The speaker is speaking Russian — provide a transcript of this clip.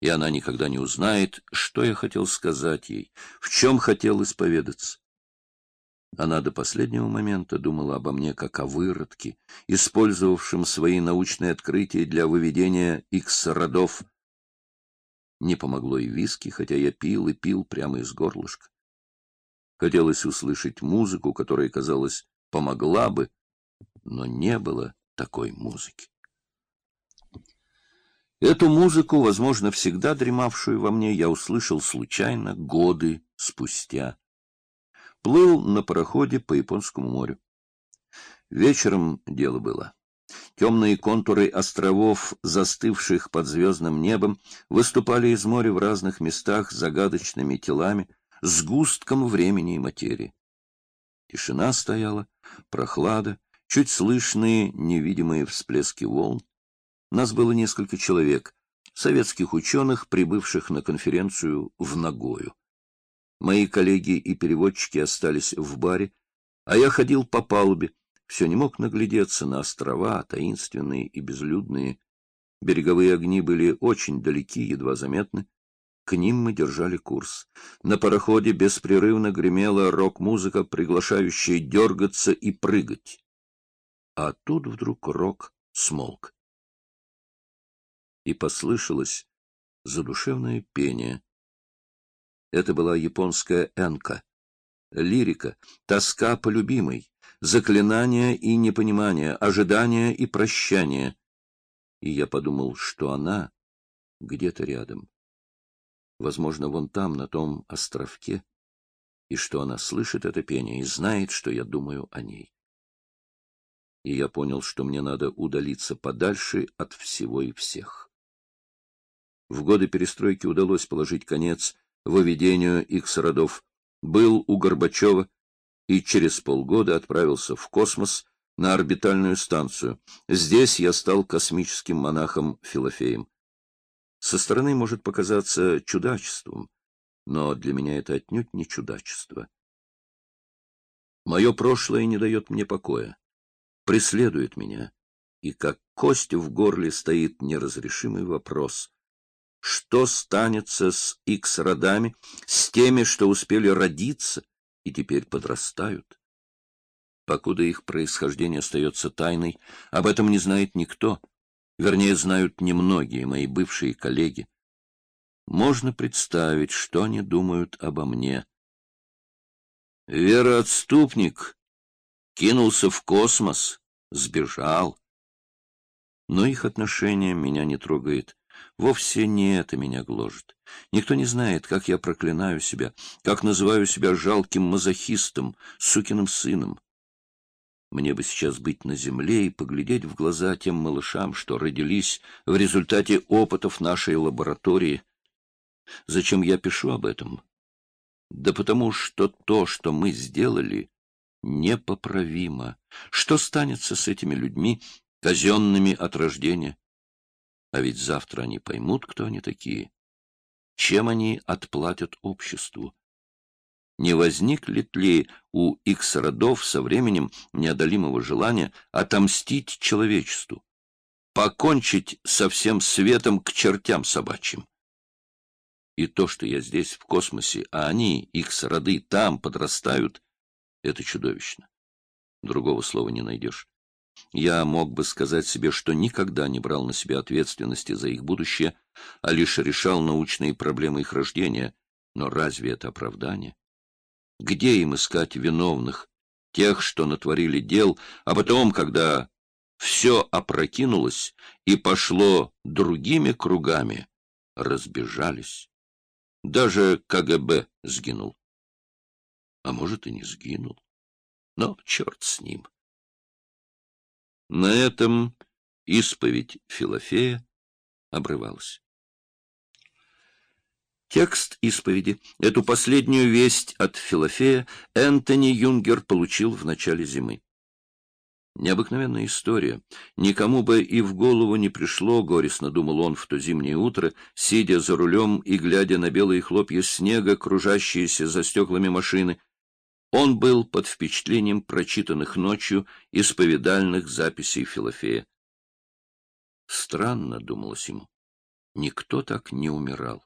и она никогда не узнает, что я хотел сказать ей, в чем хотел исповедаться. Она до последнего момента думала обо мне как о выродке, использовавшем свои научные открытия для выведения икс-родов. Не помогло и виски, хотя я пил и пил прямо из горлышка. Хотелось услышать музыку, которая, казалось, помогла бы, но не было такой музыки. Эту музыку, возможно, всегда дремавшую во мне, я услышал случайно годы спустя плыл на пароходе по Японскому морю. Вечером дело было. Темные контуры островов, застывших под звездным небом, выступали из моря в разных местах загадочными телами, сгустком времени и материи. Тишина стояла, прохлада, чуть слышные невидимые всплески волн. Нас было несколько человек, советских ученых, прибывших на конференцию в Нагою. Мои коллеги и переводчики остались в баре, а я ходил по палубе, все не мог наглядеться на острова, таинственные и безлюдные. Береговые огни были очень далеки, едва заметны. К ним мы держали курс. На пароходе беспрерывно гремела рок-музыка, приглашающая дергаться и прыгать. А тут вдруг рок смолк. И послышалось задушевное пение — это была японская энка. Лирика, тоска по любимой, заклинание и непонимание, ожидание и прощание. И я подумал, что она где-то рядом. Возможно, вон там, на том островке, и что она слышит это пение и знает, что я думаю о ней. И я понял, что мне надо удалиться подальше от всего и всех. В годы перестройки удалось положить конец выведению Икс-родов, был у Горбачева и через полгода отправился в космос на орбитальную станцию. Здесь я стал космическим монахом Филофеем. Со стороны может показаться чудачеством, но для меня это отнюдь не чудачество. Мое прошлое не дает мне покоя, преследует меня, и как кость в горле стоит неразрешимый вопрос что станется с Икс-родами, с теми, что успели родиться и теперь подрастают. Покуда их происхождение остается тайной, об этом не знает никто, вернее, знают немногие мои бывшие коллеги. Можно представить, что они думают обо мне. Вероотступник кинулся в космос, сбежал. Но их отношение меня не трогает. Вовсе не это меня гложет. Никто не знает, как я проклинаю себя, как называю себя жалким мазохистом, сукиным сыном. Мне бы сейчас быть на земле и поглядеть в глаза тем малышам, что родились в результате опытов нашей лаборатории. Зачем я пишу об этом? Да потому что то, что мы сделали, непоправимо. Что станется с этими людьми, казенными от рождения? А ведь завтра они поймут, кто они такие. Чем они отплатят обществу? Не возникнет ли у икс-родов со временем неодолимого желания отомстить человечеству, покончить со всем светом к чертям собачьим? И то, что я здесь, в космосе, а они, икс-роды, там подрастают, это чудовищно. Другого слова не найдешь. Я мог бы сказать себе, что никогда не брал на себя ответственности за их будущее, а лишь решал научные проблемы их рождения. Но разве это оправдание? Где им искать виновных, тех, что натворили дел, а потом, когда все опрокинулось и пошло другими кругами, разбежались? Даже КГБ сгинул. А может, и не сгинул. Но черт с ним. На этом исповедь Филофея обрывалась. Текст исповеди, эту последнюю весть от Филофея, Энтони Юнгер получил в начале зимы. Необыкновенная история. Никому бы и в голову не пришло, горестно думал он в то зимнее утро, сидя за рулем и глядя на белые хлопья снега, кружащиеся за стеклами машины, он был под впечатлением прочитанных ночью исповедальных записей Филофея. Странно, — думалось ему, Никто так не умирал.